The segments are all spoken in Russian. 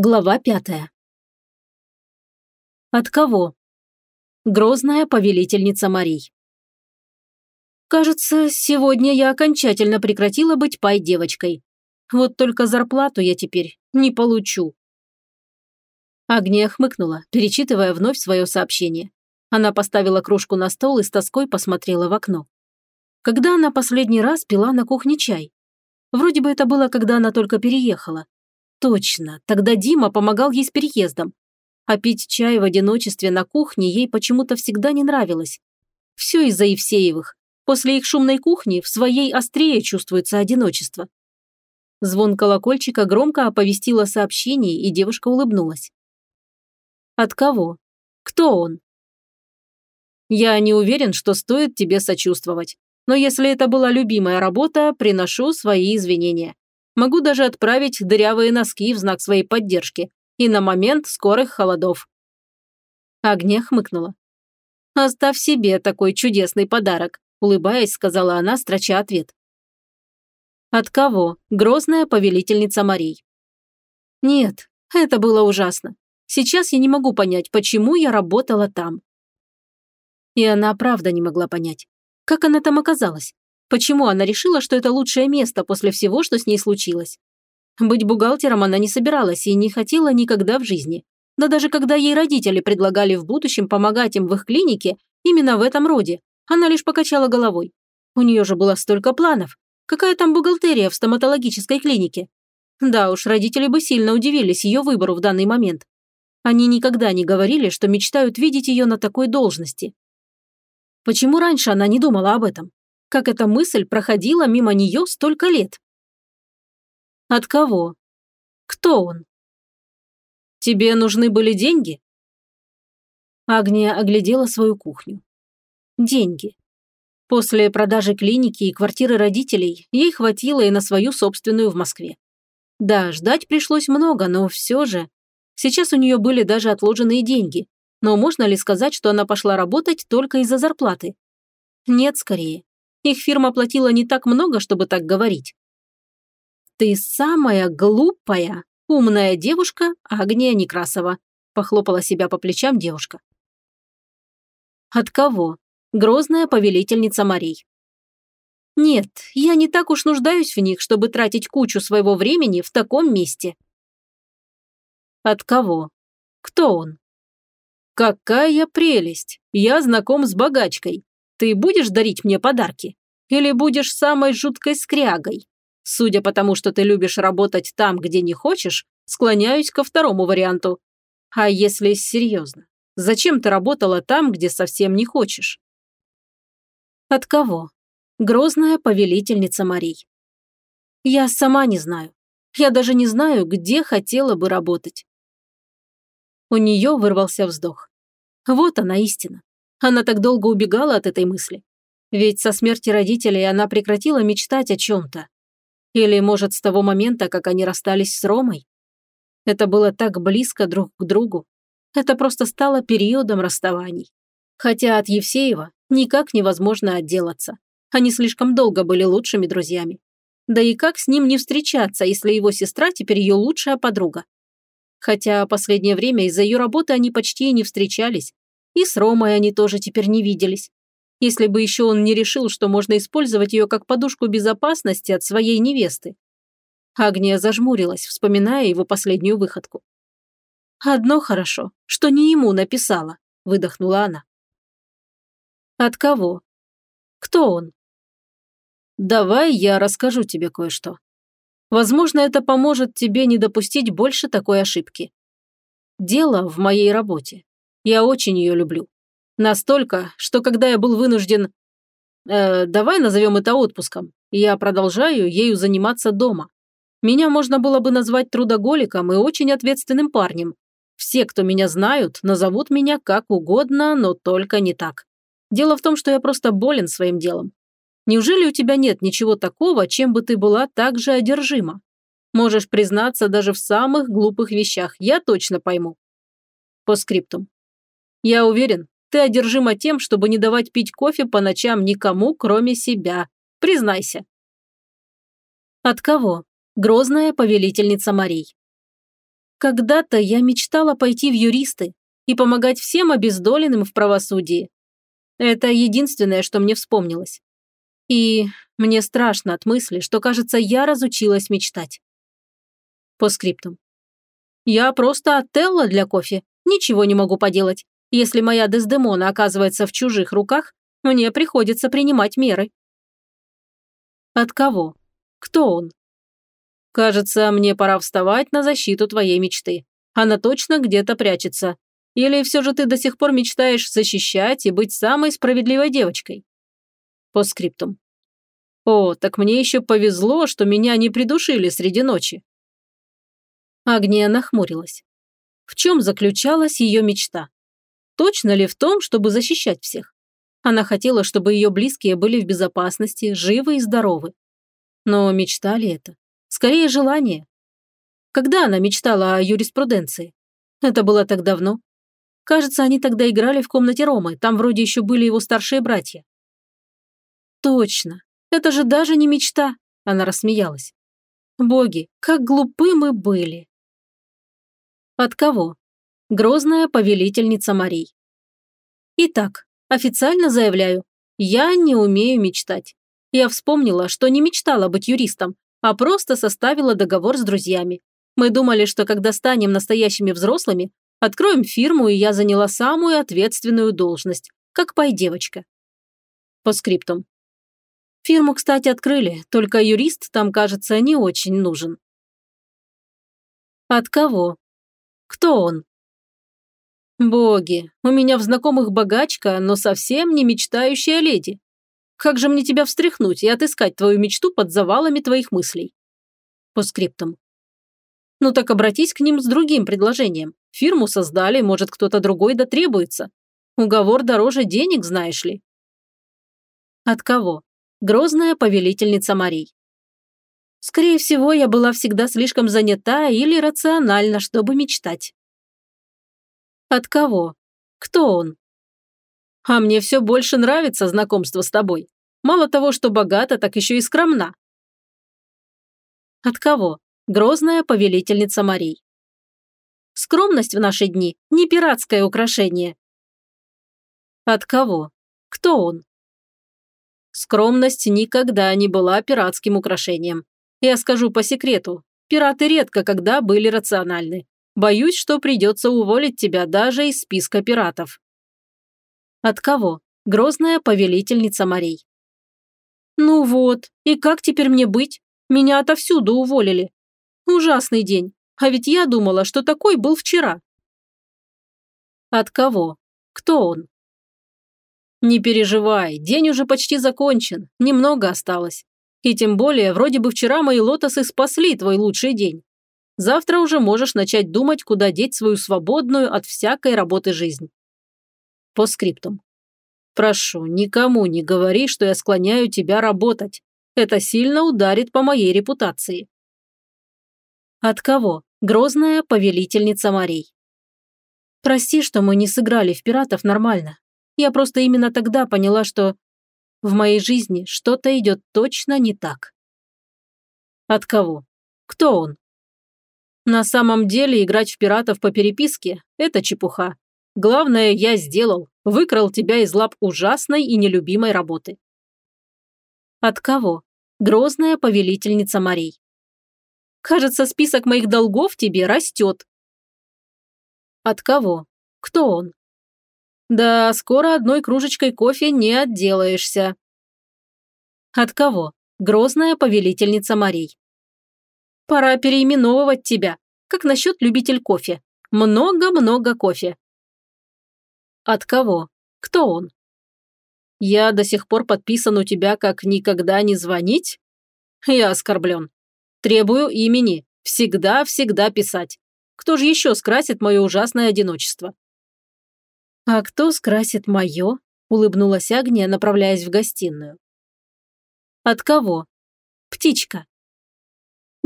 Глава пятая. От кого? Грозная повелительница Марий. Кажется, сегодня я окончательно прекратила быть пай-девочкой. Вот только зарплату я теперь не получу. Агния хмыкнула, перечитывая вновь свое сообщение. Она поставила кружку на стол и с тоской посмотрела в окно. Когда она последний раз пила на кухне чай? Вроде бы это было, когда она только переехала. Точно, тогда Дима помогал ей с переездом. А пить чай в одиночестве на кухне ей почему-то всегда не нравилось. Все из-за Евсеевых. После их шумной кухни в своей острее чувствуется одиночество. Звон колокольчика громко оповестил о сообщении, и девушка улыбнулась. От кого? Кто он? Я не уверен, что стоит тебе сочувствовать. Но если это была любимая работа, приношу свои извинения. Могу даже отправить дырявые носки в знак своей поддержки и на момент скорых холодов. Агния хмыкнула. «Оставь себе такой чудесный подарок», улыбаясь, сказала она, строча ответ. «От кого? Грозная повелительница морей». «Нет, это было ужасно. Сейчас я не могу понять, почему я работала там». И она правда не могла понять. Как она там оказалась? Почему она решила, что это лучшее место после всего, что с ней случилось? Быть бухгалтером она не собиралась и не хотела никогда в жизни. Да даже когда ей родители предлагали в будущем помогать им в их клинике, именно в этом роде, она лишь покачала головой. У нее же было столько планов. Какая там бухгалтерия в стоматологической клинике? Да уж, родители бы сильно удивились ее выбору в данный момент. Они никогда не говорили, что мечтают видеть ее на такой должности. Почему раньше она не думала об этом? Как эта мысль проходила мимо нее столько лет. От кого? Кто он? Тебе нужны были деньги? Агния оглядела свою кухню. Деньги. После продажи клиники и квартиры родителей ей хватило и на свою собственную в Москве. Да, ждать пришлось много, но все же... Сейчас у нее были даже отложенные деньги. Но можно ли сказать, что она пошла работать только из-за зарплаты? Нет, скорее. Их фирма платила не так много, чтобы так говорить. «Ты самая глупая, умная девушка Агния Некрасова», похлопала себя по плечам девушка. «От кого? Грозная повелительница морей». «Нет, я не так уж нуждаюсь в них, чтобы тратить кучу своего времени в таком месте». «От кого? Кто он?» «Какая прелесть! Я знаком с богачкой. Ты будешь дарить мне подарки? Или будешь самой жуткой скрягой? Судя по тому, что ты любишь работать там, где не хочешь, склоняюсь ко второму варианту. А если серьезно, зачем ты работала там, где совсем не хочешь? От кого? Грозная повелительница Марий. Я сама не знаю. Я даже не знаю, где хотела бы работать. У нее вырвался вздох. Вот она истина. Она так долго убегала от этой мысли. Ведь со смерти родителей она прекратила мечтать о чем-то. Или, может, с того момента, как они расстались с Ромой? Это было так близко друг к другу. Это просто стало периодом расставаний. Хотя от Евсеева никак невозможно отделаться. Они слишком долго были лучшими друзьями. Да и как с ним не встречаться, если его сестра теперь ее лучшая подруга? Хотя последнее время из-за ее работы они почти и не встречались, и с Ромой они тоже теперь не виделись. Если бы еще он не решил, что можно использовать ее как подушку безопасности от своей невесты. Агния зажмурилась, вспоминая его последнюю выходку. «Одно хорошо, что не ему написала», – выдохнула она. «От кого? Кто он?» «Давай я расскажу тебе кое-что. Возможно, это поможет тебе не допустить больше такой ошибки. Дело в моей работе. Я очень ее люблю. Настолько, что когда я был вынужден... Э, давай назовем это отпуском. Я продолжаю ею заниматься дома. Меня можно было бы назвать трудоголиком и очень ответственным парнем. Все, кто меня знают, назовут меня как угодно, но только не так. Дело в том, что я просто болен своим делом. Неужели у тебя нет ничего такого, чем бы ты была так же одержима? Можешь признаться даже в самых глупых вещах, я точно пойму. По скриптум. Я уверен, ты одержима тем, чтобы не давать пить кофе по ночам никому, кроме себя. Признайся. От кого? Грозная повелительница морей. Когда-то я мечтала пойти в юристы и помогать всем обездоленным в правосудии. Это единственное, что мне вспомнилось. И мне страшно от мысли, что, кажется, я разучилась мечтать. По скриптум. Я просто Отелло для кофе. Ничего не могу поделать. Если моя Дездемона оказывается в чужих руках, мне приходится принимать меры. От кого? Кто он? Кажется, мне пора вставать на защиту твоей мечты. Она точно где-то прячется. Или все же ты до сих пор мечтаешь защищать и быть самой справедливой девочкой? По скриптум. О, так мне еще повезло, что меня не придушили среди ночи. Агния нахмурилась. В чем заключалась ее мечта? Точно ли в том, чтобы защищать всех? Она хотела, чтобы ее близкие были в безопасности, живы и здоровы. Но мечта ли это? Скорее, желание. Когда она мечтала о юриспруденции? Это было так давно. Кажется, они тогда играли в комнате Ромы, там вроде еще были его старшие братья. Точно. Это же даже не мечта, она рассмеялась. Боги, как глупы мы были. От кого? Грозная повелительница Марий. Итак, официально заявляю, я не умею мечтать. Я вспомнила, что не мечтала быть юристом, а просто составила договор с друзьями. Мы думали, что когда станем настоящими взрослыми, откроем фирму, и я заняла самую ответственную должность, как пай-девочка. По скриптум. Фирму, кстати, открыли, только юрист там, кажется, не очень нужен. От кого? Кто он? Боги, у меня в знакомых богачка, но совсем не мечтающая леди. Как же мне тебя встряхнуть и отыскать твою мечту под завалами твоих мыслей? По скриптам. Ну так обратись к ним с другим предложением. Фирму создали, может, кто-то другой дотребуется. Уговор дороже денег, знаешь ли. От кого? Грозная повелительница Марий. Скорее всего, я была всегда слишком занята или рациональна, чтобы мечтать. От кого? Кто он? А мне все больше нравится знакомство с тобой. Мало того, что богата, так еще и скромна. От кого? Грозная повелительница Марий. Скромность в наши дни – не пиратское украшение. От кого? Кто он? Скромность никогда не была пиратским украшением. Я скажу по секрету, пираты редко когда были рациональны. Боюсь, что придется уволить тебя даже из списка пиратов. От кого? Грозная повелительница морей. Ну вот, и как теперь мне быть? Меня отовсюду уволили. Ужасный день. А ведь я думала, что такой был вчера. От кого? Кто он? Не переживай, день уже почти закончен, немного осталось. И тем более, вроде бы вчера мои лотосы спасли твой лучший день. Завтра уже можешь начать думать, куда деть свою свободную от всякой работы жизнь. По скриптум. Прошу, никому не говори, что я склоняю тебя работать. Это сильно ударит по моей репутации. От кого? Грозная повелительница морей. Прости, что мы не сыграли в пиратов нормально. Я просто именно тогда поняла, что в моей жизни что-то идет точно не так. От кого? Кто он? На самом деле играть в пиратов по переписке – это чепуха. Главное, я сделал, выкрал тебя из лап ужасной и нелюбимой работы. От кого? Грозная повелительница морей. Кажется, список моих долгов тебе растет. От кого? Кто он? Да, скоро одной кружечкой кофе не отделаешься. От кого? Грозная повелительница морей. Пора переименовывать тебя. Как насчет любитель кофе? Много-много кофе. От кого? Кто он? Я до сих пор подписан у тебя как никогда не звонить? Я оскорблен. Требую имени. Всегда-всегда писать. Кто же еще скрасит мое ужасное одиночество? А кто скрасит мое? Улыбнулась Агния, направляясь в гостиную. От кого? Птичка.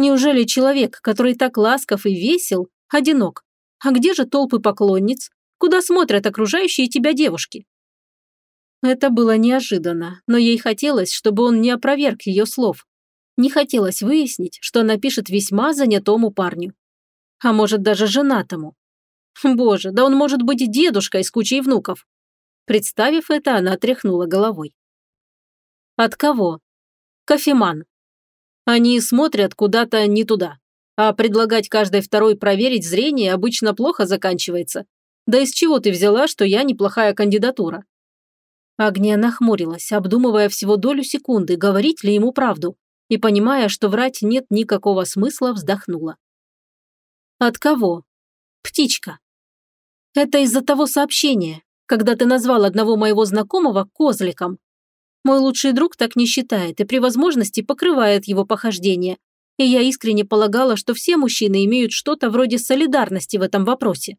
Неужели человек, который так ласков и весел, одинок? А где же толпы поклонниц? Куда смотрят окружающие тебя девушки? Это было неожиданно, но ей хотелось, чтобы он не опроверг ее слов. Не хотелось выяснить, что она пишет весьма занятому парню. А может, даже женатому. Боже, да он может быть дедушкой с кучей внуков. Представив это, она тряхнула головой. От кого? Кофеман. Они смотрят куда-то не туда. А предлагать каждой второй проверить зрение обычно плохо заканчивается. Да из чего ты взяла, что я неплохая кандидатура? Агния нахмурилась, обдумывая всего долю секунды, говорить ли ему правду, и, понимая, что врать нет никакого смысла, вздохнула. «От кого?» «Птичка». «Это из-за того сообщения, когда ты назвал одного моего знакомого козликом. Мой лучший друг так не считает и при возможности покрывает его похождение, и я искренне полагала, что все мужчины имеют что-то вроде солидарности в этом вопросе.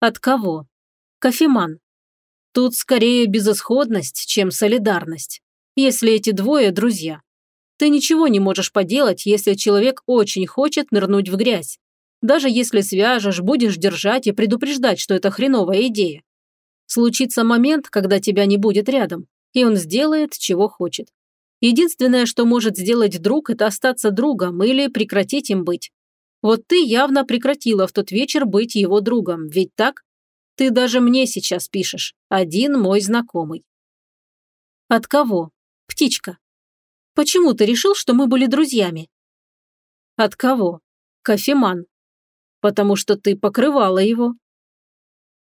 От кого? Кофеман. Тут скорее безысходность, чем солидарность, если эти двое друзья. Ты ничего не можешь поделать, если человек очень хочет нырнуть в грязь. Даже если свяжешь, будешь держать и предупреждать, что это хреновая идея. Случится момент, когда тебя не будет рядом, и он сделает, чего хочет. Единственное, что может сделать друг, это остаться другом или прекратить им быть. Вот ты явно прекратила в тот вечер быть его другом, ведь так? Ты даже мне сейчас пишешь. Один мой знакомый. От кого? Птичка. Почему ты решил, что мы были друзьями? От кого? Кофеман. Потому что ты покрывала его.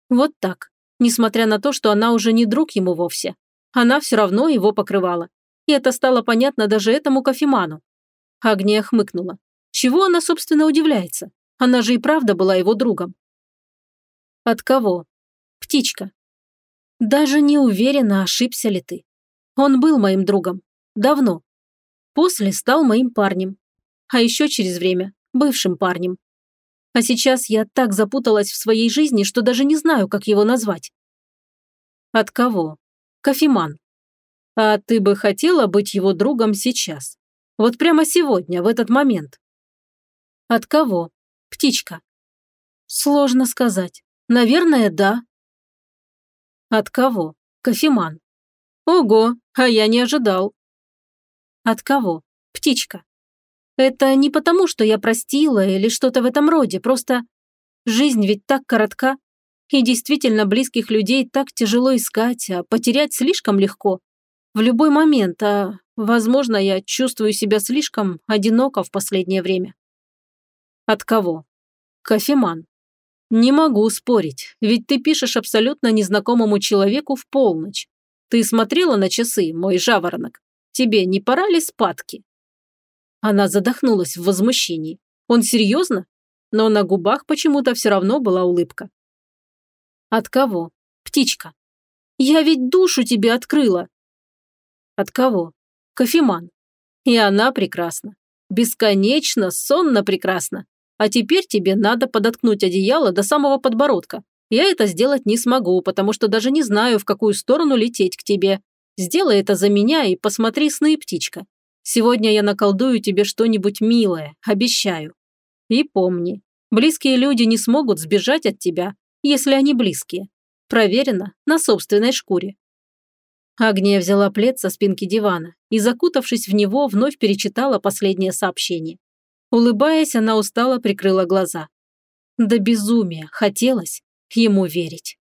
Вот так. Несмотря на то, что она уже не друг ему вовсе. Она все равно его покрывала. И это стало понятно даже этому кофеману. Агния хмыкнула. Чего она, собственно, удивляется? Она же и правда была его другом. От кого? Птичка. Даже не уверена, ошибся ли ты. Он был моим другом. Давно. После стал моим парнем. А еще через время – бывшим парнем. А сейчас я так запуталась в своей жизни, что даже не знаю, как его назвать. От кого? Кофеман. А ты бы хотела быть его другом сейчас? Вот прямо сегодня, в этот момент? От кого? Птичка. Сложно сказать. Наверное, да. От кого? Кофеман. Ого, а я не ожидал. От кого? Птичка. Это не потому, что я простила или что-то в этом роде, просто жизнь ведь так коротка, и действительно близких людей так тяжело искать, а потерять слишком легко. В любой момент, а, возможно, я чувствую себя слишком одиноко в последнее время. От кого? Кофеман. Не могу спорить, ведь ты пишешь абсолютно незнакомому человеку в полночь. Ты смотрела на часы, мой жаворонок? Тебе не пора ли спадки? Она задохнулась в возмущении. Он серьезно? Но на губах почему-то все равно была улыбка. От кого? Птичка. Я ведь душу тебе открыла. От кого? Кофеман. И она прекрасна. Бесконечно, сонно прекрасна. А теперь тебе надо подоткнуть одеяло до самого подбородка. Я это сделать не смогу, потому что даже не знаю, в какую сторону лететь к тебе. Сделай это за меня и посмотри сны, птичка. Сегодня я наколдую тебе что-нибудь милое, обещаю. И помни, близкие люди не смогут сбежать от тебя, если они близкие. Проверено на собственной шкуре. Агния взяла плед со спинки дивана и, закутавшись в него, вновь перечитала последнее сообщение. Улыбаясь, она устало прикрыла глаза. До безумия хотелось ему верить.